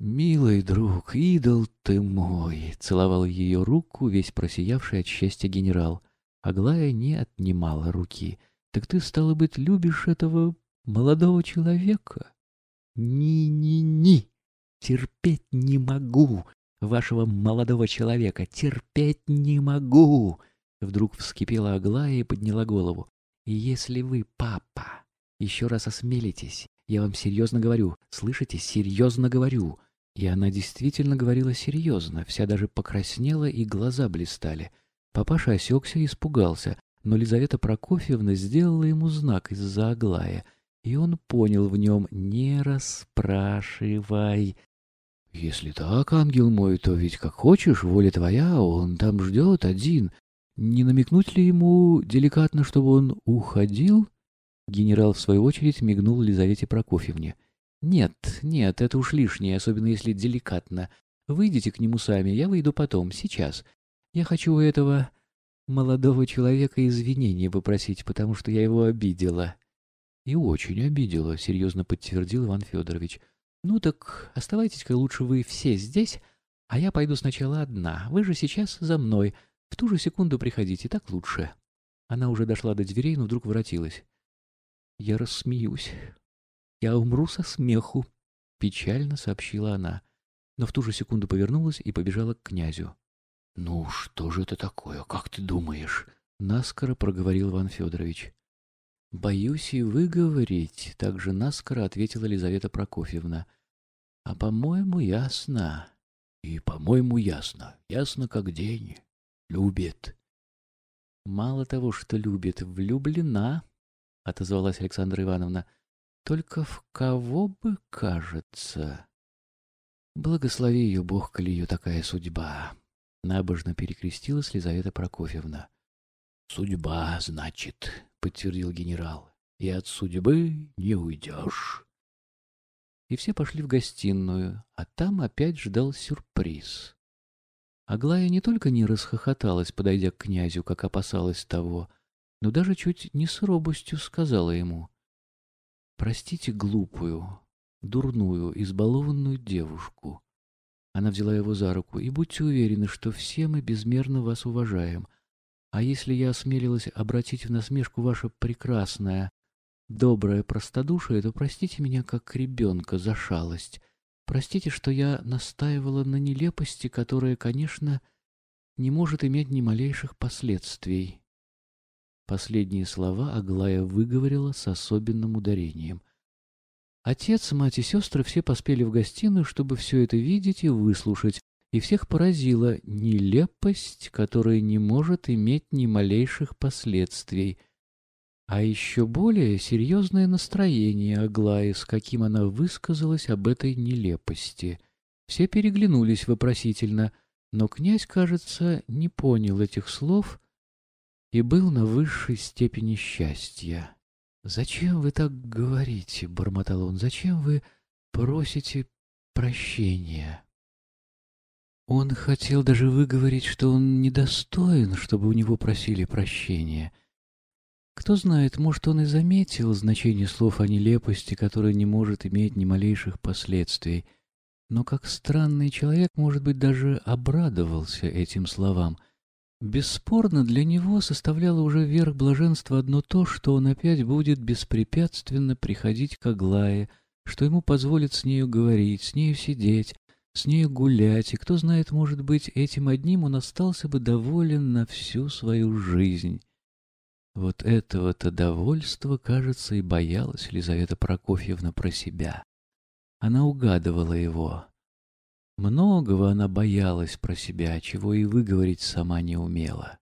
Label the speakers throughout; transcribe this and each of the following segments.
Speaker 1: «Милый друг, идол ты мой!» — целовал ее руку, весь просиявший от счастья генерал. Аглая не отнимала руки. «Так ты, стало быть, любишь этого молодого человека?» «Ни-ни-ни! Терпеть не могу вашего молодого человека! Терпеть не могу!» Вдруг вскипела Аглая и подняла голову. «Если вы, папа, еще раз осмелитесь, я вам серьезно говорю, слышите, серьезно говорю». И она действительно говорила серьезно, вся даже покраснела и глаза блистали. Папаша осекся и испугался, но Лизавета Прокофьевна сделала ему знак из-за Аглая, и он понял в нем «не расспрашивай». «Если так, ангел мой, то ведь как хочешь, воля твоя, он там ждет один. Не намекнуть ли ему деликатно, чтобы он уходил?» Генерал, в свою очередь, мигнул Лизавете Прокофьевне. «Нет, нет, это уж лишнее, особенно если деликатно. Выйдите к нему сами, я выйду потом, сейчас. Я хочу у этого молодого человека извинения попросить, потому что я его обидела». «И очень обидела», — серьезно подтвердил Иван Федорович. «Ну так оставайтесь-ка лучше вы все здесь, а я пойду сначала одна. Вы же сейчас за мной. В ту же секунду приходите, так лучше». Она уже дошла до дверей, но вдруг воротилась. «Я рассмеюсь. Я умру со смеху», — печально сообщила она. Но в ту же секунду повернулась и побежала к князю. «Ну, что же это такое? Как ты думаешь?» — наскоро проговорил Иван Федорович. «Боюсь и выговорить», — также наскоро ответила Елизавета Прокофьевна. «А, по-моему, ясно». «И, по-моему, ясно. Ясно как день. Любит». «Мало того, что любит, влюблена», — отозвалась Александра Ивановна. «Только в кого бы, кажется?» «Благослови ее Бог, коли ее такая судьба», — набожно перекрестилась Лизавета Прокофьевна. «Судьба, значит», — подтвердил генерал, — «и от судьбы не уйдешь». И все пошли в гостиную, а там опять ждал сюрприз. Аглая не только не расхохоталась, подойдя к князю, как опасалась того, но даже чуть не с робостью сказала ему, «Простите глупую, дурную, избалованную девушку». Она взяла его за руку, и будьте уверены, что все мы безмерно вас уважаем. А если я осмелилась обратить в насмешку ваше прекрасное, доброе простодушие, то простите меня как ребенка за шалость. Простите, что я настаивала на нелепости, которая, конечно, не может иметь ни малейших последствий. Последние слова Аглая выговорила с особенным ударением. Отец, мать и сестры все поспели в гостиную, чтобы все это видеть и выслушать, и всех поразила нелепость, которая не может иметь ни малейших последствий, а еще более серьезное настроение Аглаи, с каким она высказалась об этой нелепости. Все переглянулись вопросительно, но князь, кажется, не понял этих слов и был на высшей степени счастья. «Зачем вы так говорите?» — бормотал он. «Зачем вы просите прощения?» Он хотел даже выговорить, что он недостоин, чтобы у него просили прощения. Кто знает, может, он и заметил значение слов о нелепости, которое не может иметь ни малейших последствий. Но как странный человек, может быть, даже обрадовался этим словам. Бесспорно, для него составляло уже верх блаженства одно то, что он опять будет беспрепятственно приходить к Аглае, что ему позволит с нею говорить, с нею сидеть, с нею гулять, и кто знает, может быть, этим одним он остался бы доволен на всю свою жизнь. Вот этого-то довольства, кажется, и боялась Елизавета Прокофьевна про себя. Она угадывала его. Многого она боялась про себя, чего и выговорить сама не умела.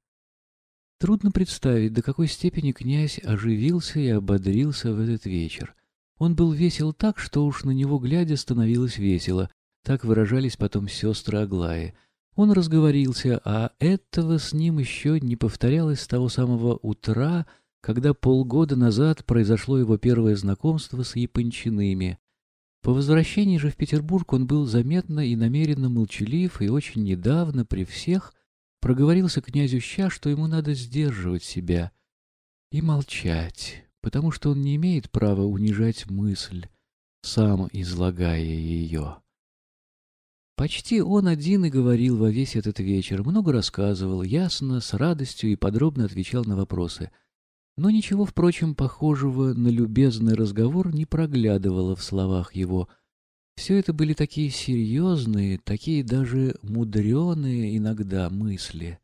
Speaker 1: Трудно представить, до какой степени князь оживился и ободрился в этот вечер. Он был весел так, что уж на него глядя становилось весело, так выражались потом сестры Аглаи. Он разговорился, а этого с ним еще не повторялось с того самого утра, когда полгода назад произошло его первое знакомство с Япончиными. По возвращении же в Петербург он был заметно и намеренно молчалив и очень недавно при всех проговорился князю Ща, что ему надо сдерживать себя и молчать, потому что он не имеет права унижать мысль, сам излагая ее. Почти он один и говорил во весь этот вечер, много рассказывал, ясно, с радостью и подробно отвечал на вопросы. Но ничего, впрочем, похожего на любезный разговор не проглядывало в словах его. Все это были такие серьезные, такие даже мудреные иногда мысли.